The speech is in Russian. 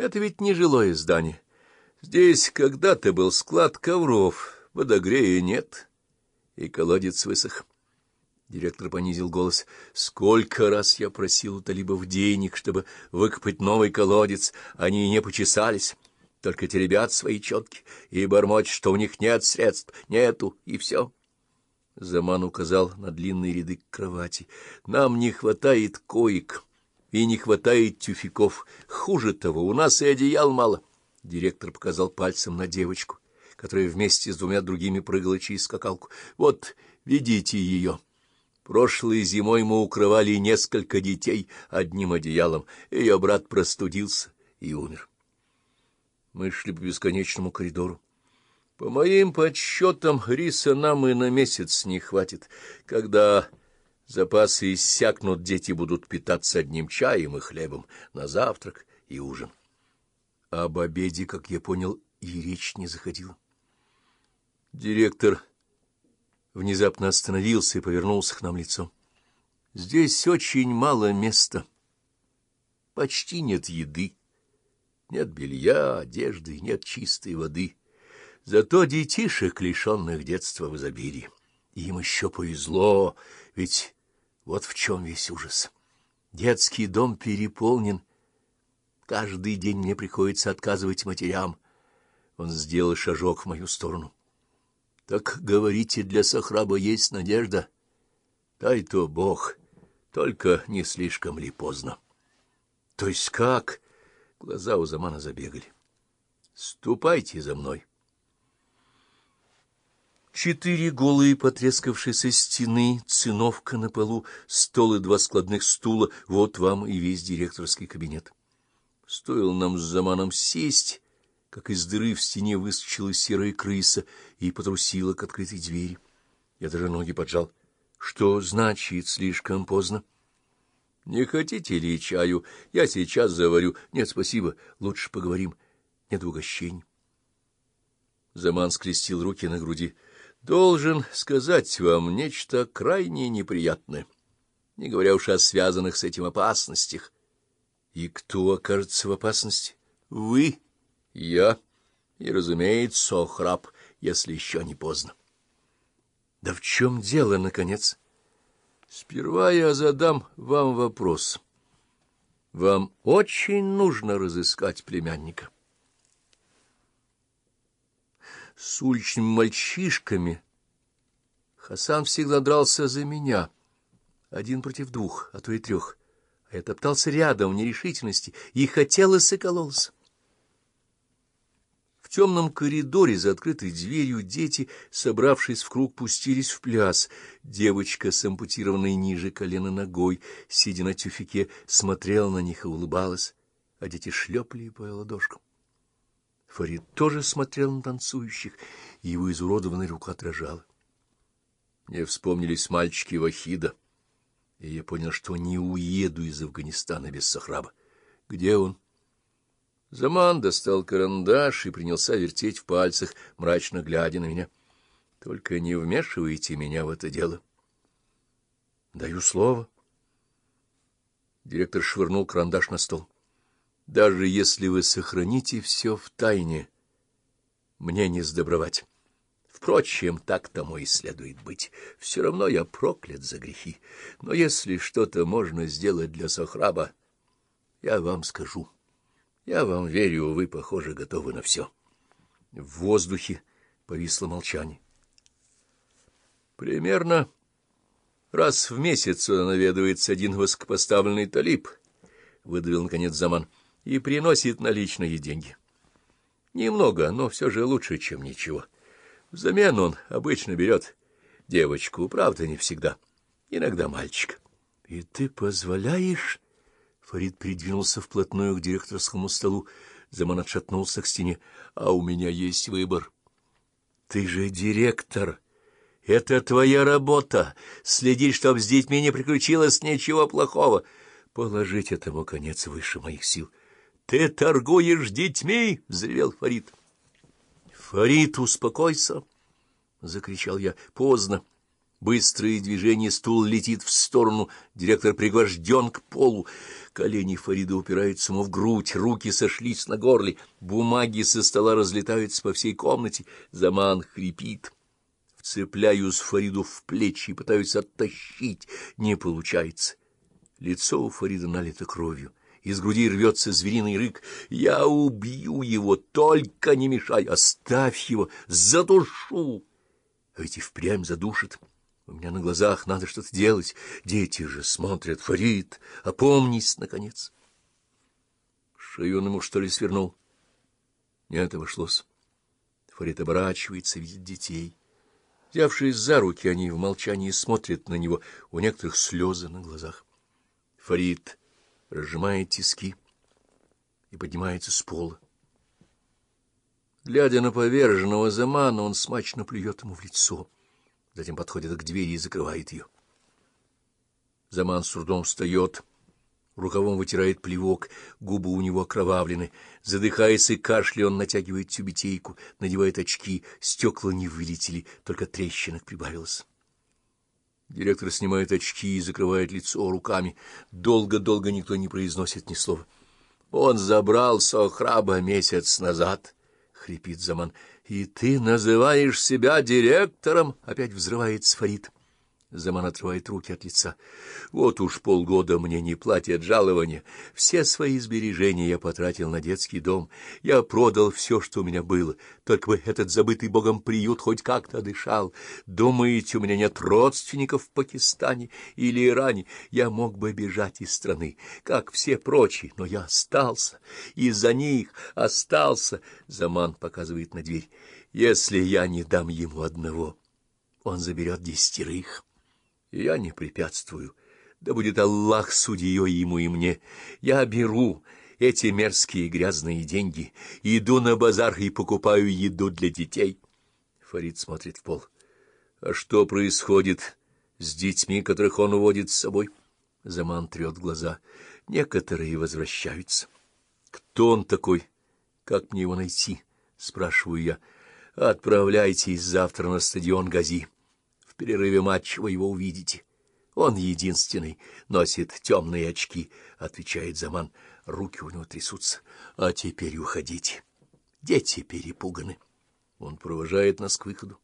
Это ведь не жилое здание. Здесь когда-то был склад ковров, водогрея нет, и колодец высох. Директор понизил голос. «Сколько раз я просил у талибов денег, чтобы выкопать новый колодец, они не почесались. Только те ребят свои четки и бормочут, что у них нет средств, нету, и все». Заман указал на длинные ряды кровати. «Нам не хватает коек и не хватает тюфяков. Хуже того, у нас и одеял мало». Директор показал пальцем на девочку, которая вместе с двумя другими прыгала через скакалку. «Вот, видите ее». Прошлой зимой мы укрывали несколько детей одним одеялом. Ее брат простудился и умер. Мы шли по бесконечному коридору. По моим подсчетам, риса нам и на месяц не хватит. Когда запасы иссякнут, дети будут питаться одним чаем и хлебом на завтрак и ужин. Об обеде, как я понял, и речь не заходила. Директор внезапно остановился и повернулся к нам лицом. Здесь очень мало места. Почти нет еды, нет белья, одежды, нет чистой воды. Зато детишек, лишенных детства в изобилии. Им еще повезло, ведь вот в чем весь ужас. Детский дом переполнен. Каждый день мне приходится отказывать матерям. Он сделал шажок в мою сторону. Так, говорите, для Сахраба есть надежда? Дай то Бог, только не слишком ли поздно? То есть как? Глаза у Замана забегали. Ступайте за мной. Четыре голые потрескавшиеся стены, циновка на полу, стол и два складных стула — вот вам и весь директорский кабинет. Стоило нам с Заманом сесть, как из дыры в стене выскочила серая крыса и потрусила к открытой двери. Я даже ноги поджал. Что значит слишком поздно? Не хотите ли чаю? Я сейчас заварю. Нет, спасибо, лучше поговорим. Нет угощений. Заман скрестил руки на груди. Должен сказать вам нечто крайне неприятное, не говоря уж о связанных с этим опасностях. И кто окажется в опасности? Вы, я и, разумеется, Охраб, если еще не поздно. Да в чем дело, наконец? Сперва я задам вам вопрос. Вам очень нужно разыскать племянника с уличными мальчишками. Хасан всегда дрался за меня, один против двух, а то и трех, а я топтался рядом в нерешительности и хотелось и кололся. В темном коридоре за открытой дверью дети, собравшись в круг, пустились в пляс. Девочка с ампутированной ниже колена ногой, сидя на тюфике, смотрела на них и улыбалась, а дети шлепали по ладошкам. Фарид тоже смотрел на танцующих, и его изуродованная рука дрожала. Мне вспомнились мальчики Вахида, и я понял, что не уеду из Афганистана без Сахраба. Где он? Заман достал карандаш и принялся вертеть в пальцах, мрачно глядя на меня. Только не вмешивайте меня в это дело. Даю слово. Директор швырнул карандаш на стол. Даже если вы сохраните все в тайне, мне не сдобровать. Впрочем, так тому и следует быть. Все равно я проклят за грехи. Но если что-то можно сделать для Сохраба, я вам скажу. Я вам верю, вы, похоже, готовы на все. В воздухе повисло молчание. Примерно раз в месяц наведывается один высокопоставленный талиб, — выдавил, наконец, Заман и приносит наличные деньги. Немного, но все же лучше, чем ничего. Взамен он обычно берет девочку, правда, не всегда, иногда мальчика. — И ты позволяешь? Фарид придвинулся вплотную к директорскому столу. Заман отшатнулся к стене. — А у меня есть выбор. — Ты же директор. Это твоя работа. Следить, чтоб с детьми не приключилось ничего плохого. Положить этому конец выше моих сил. — ты торгуешь детьми? — взревел Фарид. — Фарид, успокойся! — закричал я. — Поздно. Быстрые движения, стул летит в сторону, директор пригвожден к полу. Колени Фарида упираются ему в грудь, руки сошлись на горле, бумаги со стола разлетаются по всей комнате, Заман хрипит. Вцепляюсь Фариду в плечи и пытаюсь оттащить, не получается. Лицо у Фарида налито кровью. Из груди рвется звериный рык. «Я убью его, только не мешай! Оставь его! Задушу!» А ведь и впрямь задушит. У меня на глазах надо что-то делать. Дети же смотрят. Фарид, опомнись, наконец. Шею ему, что ли, свернул? Нет, обошлось. Фарид оборачивается, видит детей. Взявшись за руки, они в молчании смотрят на него, у некоторых слезы на глазах. Фарид разжимает тиски и поднимается с пола. Глядя на поверженного Замана, он смачно плюет ему в лицо затем подходит к двери и закрывает ее. Заман с трудом встает, рукавом вытирает плевок, губы у него окровавлены. Задыхаясь и кашля, он натягивает тюбетейку, надевает очки, стекла не вылетели, только трещинок прибавилось. Директор снимает очки и закрывает лицо руками. Долго-долго никто не произносит ни слова. Он забрал Сохраба месяц назад, — хрипит Заман. «И ты называешь себя директором?» — опять взрывается Фарид. Заман отрывает руки от лица. «Вот уж полгода мне не платят жалования. Все свои сбережения я потратил на детский дом. Я продал все, что у меня было. Только бы этот забытый богом приют хоть как-то дышал. Думаете, у меня нет родственников в Пакистане или Иране? Я мог бы бежать из страны, как все прочие, но я остался. Из-за них остался». Заман показывает на дверь. Если я не дам ему одного, он заберет десятерых. Я не препятствую. Да будет Аллах судьей ему и мне. Я беру эти мерзкие грязные деньги, иду на базар и покупаю еду для детей. Фарид смотрит в пол. А что происходит с детьми, которых он уводит с собой? Заман трет глаза. Некоторые возвращаются. Кто он такой? Как мне его найти? Спрашиваю я. Отправляйтесь завтра на стадион Гази. Перерыве матча вы его увидите. Он единственный, носит темные очки, — отвечает Заман. Руки у него трясутся. А теперь уходите. Дети перепуганы. Он провожает нас к выходу.